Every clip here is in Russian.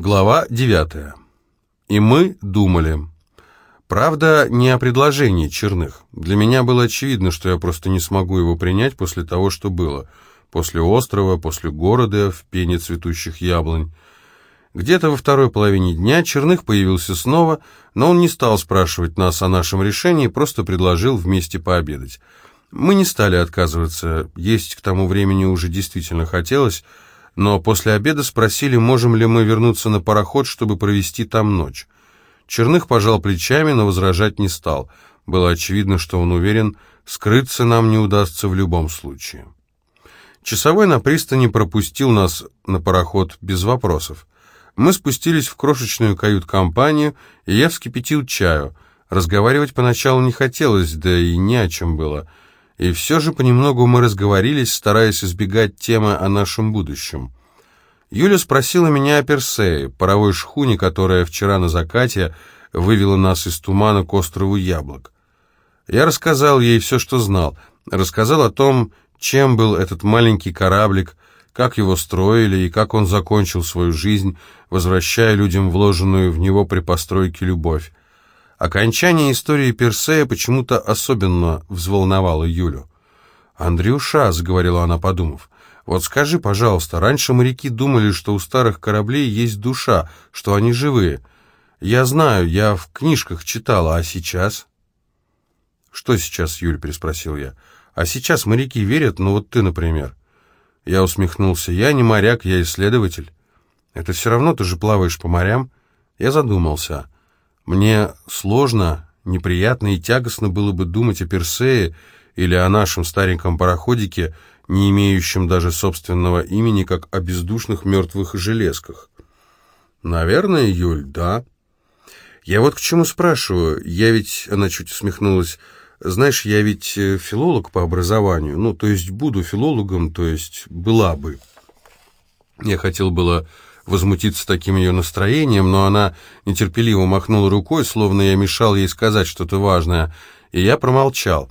Глава 9. И мы думали. Правда, не о предложении Черных. Для меня было очевидно, что я просто не смогу его принять после того, что было. После острова, после города, в пене цветущих яблонь. Где-то во второй половине дня Черных появился снова, но он не стал спрашивать нас о нашем решении, просто предложил вместе пообедать. Мы не стали отказываться, есть к тому времени уже действительно хотелось, но после обеда спросили, можем ли мы вернуться на пароход, чтобы провести там ночь. Черных пожал плечами, но возражать не стал. Было очевидно, что он уверен, скрыться нам не удастся в любом случае. Часовой на пристани пропустил нас на пароход без вопросов. Мы спустились в крошечную кают-компанию, и я вскипятил чаю. Разговаривать поначалу не хотелось, да и не о чем было — и все же понемногу мы разговорились, стараясь избегать темы о нашем будущем. Юля спросила меня о Персее, паровой шхуне, которая вчера на закате вывела нас из тумана к острову Яблок. Я рассказал ей все, что знал. Рассказал о том, чем был этот маленький кораблик, как его строили и как он закончил свою жизнь, возвращая людям вложенную в него при постройке любовь. Окончание истории Персея почему-то особенно взволновало Юлю. «Андрюша», — заговорила она, подумав, — «вот скажи, пожалуйста, раньше моряки думали, что у старых кораблей есть душа, что они живые. Я знаю, я в книжках читала, а сейчас?» «Что сейчас?» — Юль переспросил я. «А сейчас моряки верят, ну вот ты, например». Я усмехнулся. «Я не моряк, я исследователь». «Это все равно ты же плаваешь по морям?» Я задумался. Мне сложно, неприятно и тягостно было бы думать о Персее или о нашем стареньком пароходике, не имеющем даже собственного имени, как о бездушных мертвых железках. Наверное, Юль, да. Я вот к чему спрашиваю. Я ведь, она чуть усмехнулась, знаешь, я ведь э, филолог по образованию, ну, то есть буду филологом, то есть была бы. Я хотел было возмутиться таким ее настроением, но она нетерпеливо махнула рукой, словно я мешал ей сказать что-то важное, и я промолчал.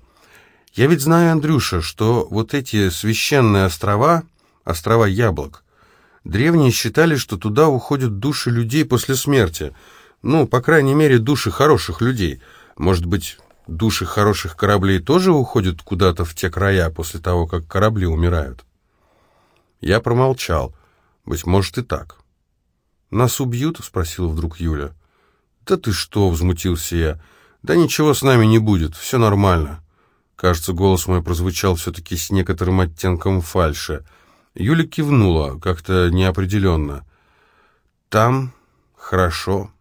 Я ведь знаю, Андрюша, что вот эти священные острова, острова яблок, древние считали, что туда уходят души людей после смерти. Ну, по крайней мере, души хороших людей. Может быть, души хороших кораблей тоже уходят куда-то в те края после того, как корабли умирают? Я промолчал. Быть может и так. «Нас убьют?» — спросила вдруг Юля. «Да ты что?» — взмутился я. «Да ничего с нами не будет, все нормально». Кажется, голос мой прозвучал все-таки с некоторым оттенком фальши. Юля кивнула, как-то неопределенно. «Там хорошо.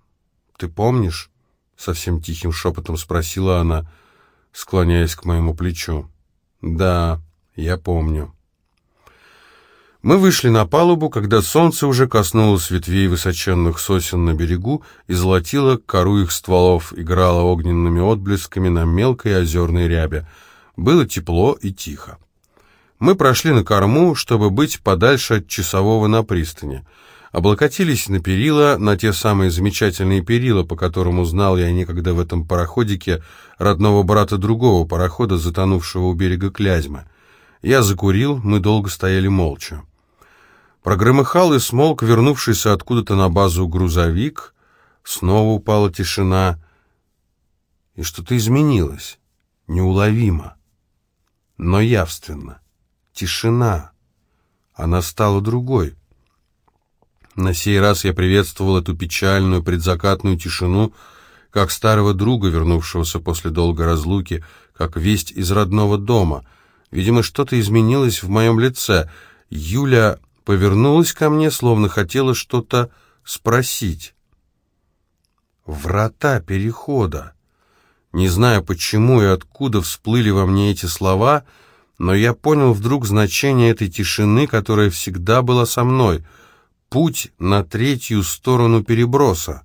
Ты помнишь?» — совсем тихим шепотом спросила она, склоняясь к моему плечу. «Да, я помню». Мы вышли на палубу, когда солнце уже коснулось ветвей высоченных сосен на берегу и золотило кору их стволов, играло огненными отблесками на мелкой озерной рябе. Было тепло и тихо. Мы прошли на корму, чтобы быть подальше от часового на пристани. Облокотились на перила, на те самые замечательные перила, по которым узнал я некогда в этом пароходике родного брата другого парохода, затонувшего у берега Клязьмы. Я закурил, мы долго стояли молча. Прогромыхал и смолк вернувшийся откуда-то на базу грузовик. Снова упала тишина. И что-то изменилось. Неуловимо. Но явственно. Тишина. Она стала другой. На сей раз я приветствовал эту печальную предзакатную тишину, как старого друга, вернувшегося после долгой разлуки, как весть из родного дома. Видимо, что-то изменилось в моем лице. Юля повернулась ко мне, словно хотела что-то спросить. Врата перехода. Не знаю, почему и откуда всплыли во мне эти слова, но я понял вдруг значение этой тишины, которая всегда была со мной. Путь на третью сторону переброса.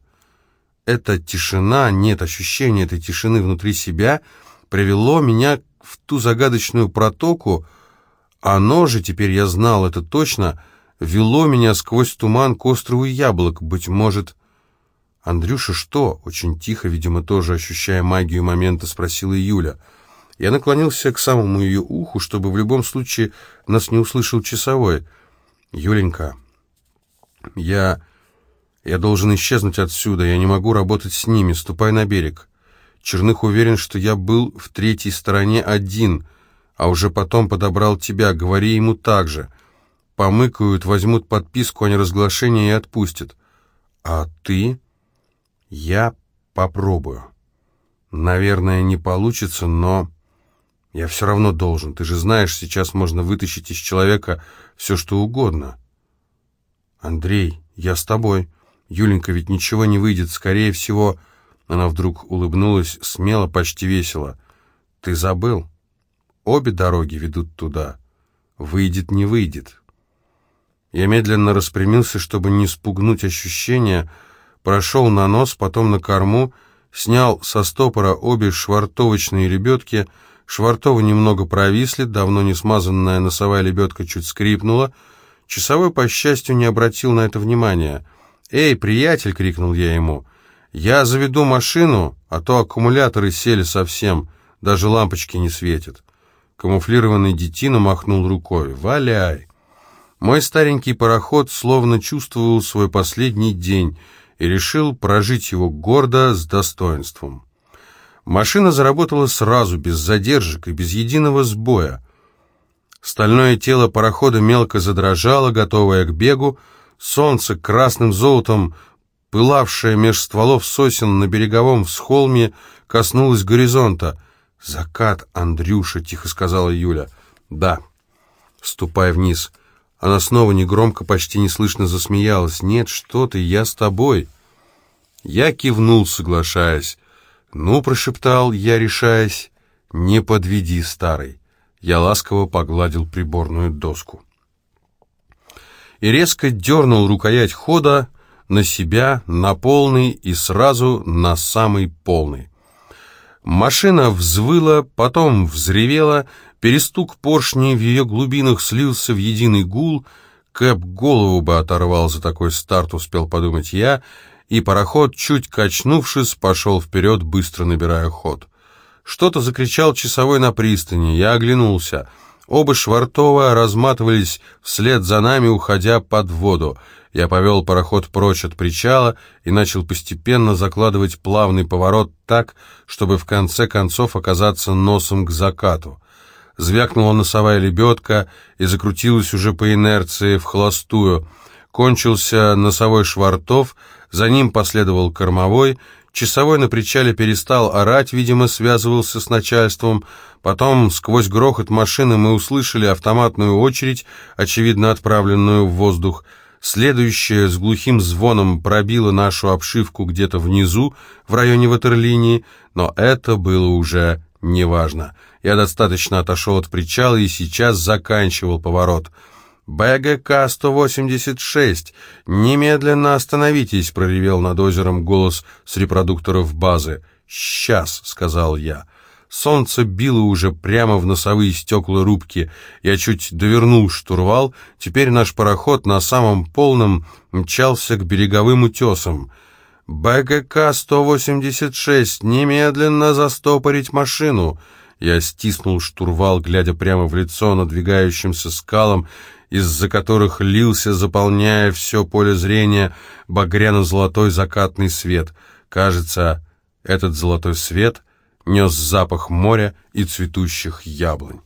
Эта тишина, нет ощущения этой тишины внутри себя, привело меня в ту загадочную протоку, оно же, теперь я знал это точно, вело меня сквозь туман к острову яблок, быть может... «Андрюша, что?» — очень тихо, видимо, тоже ощущая магию момента, спросила Юля. Я наклонился к самому ее уху, чтобы в любом случае нас не услышал часовой. «Юленька, я... Я должен исчезнуть отсюда, я не могу работать с ними, ступай на берег. Черных уверен, что я был в третьей стороне один, а уже потом подобрал тебя, говори ему так же. Помыкают, возьмут подписку о неразглашении и отпустят. А ты? Я попробую. Наверное, не получится, но... Я все равно должен. Ты же знаешь, сейчас можно вытащить из человека все, что угодно. Андрей, я с тобой. Юленька, ведь ничего не выйдет. Скорее всего... Она вдруг улыбнулась, смело, почти весело. Ты забыл? Обе дороги ведут туда. Выйдет, не выйдет. Я медленно распрямился, чтобы не спугнуть ощущения, прошел на нос, потом на корму, снял со стопора обе швартовочные лебедки — Швартовы немного провисли, давно не смазанная носовая лебедка чуть скрипнула. Часовой, по счастью, не обратил на это внимания. «Эй, приятель!» — крикнул я ему. «Я заведу машину, а то аккумуляторы сели совсем, даже лампочки не светят». Камуфлированный детина махнул рукой. «Валяй!» Мой старенький пароход словно чувствовал свой последний день и решил прожить его гордо, с достоинством. Машина заработала сразу, без задержек и без единого сбоя. Стальное тело парохода мелко задрожало, готовое к бегу. Солнце красным золотом, пылавшее меж стволов сосен на береговом всхолме, коснулось горизонта. «Закат, Андрюша», — тихо сказала Юля. «Да». Ступай вниз. Она снова негромко, почти неслышно засмеялась. «Нет, что ты, я с тобой». Я кивнул, соглашаясь. «Ну», — прошептал я, решаясь, — «не подведи, старый». Я ласково погладил приборную доску. И резко дернул рукоять хода на себя, на полный и сразу на самый полный. Машина взвыла, потом взревела, перестук поршней в ее глубинах слился в единый гул. Кэп голову бы оторвал за такой старт, успел подумать я — и пароход, чуть качнувшись, пошел вперед, быстро набирая ход. Что-то закричал часовой на пристани, я оглянулся. Оба Швартова разматывались вслед за нами, уходя под воду. Я повел пароход прочь от причала и начал постепенно закладывать плавный поворот так, чтобы в конце концов оказаться носом к закату. Звякнула носовая лебедка и закрутилась уже по инерции в холостую. Кончился носовой швартов — за ним последовал кормовой, часовой на причале перестал орать, видимо, связывался с начальством. Потом, сквозь грохот машины, мы услышали автоматную очередь, очевидно отправленную в воздух. Следующая с глухим звоном пробила нашу обшивку где-то внизу, в районе ватерлинии, но это было уже неважно. Я достаточно отошел от причала и сейчас заканчивал поворот — «БГК-186! Немедленно остановитесь!» — проревел над озером голос с репродукторов базы. «Сейчас!» — сказал я. Солнце било уже прямо в носовые стекла рубки. Я чуть довернул штурвал. Теперь наш пароход на самом полном мчался к береговым утесам. «БГК-186! Немедленно застопорить машину!» Я стиснул штурвал, глядя прямо в лицо надвигающимся скалам, из-за которых лился, заполняя все поле зрения, багряно-золотой закатный свет. Кажется, этот золотой свет нес запах моря и цветущих яблонь.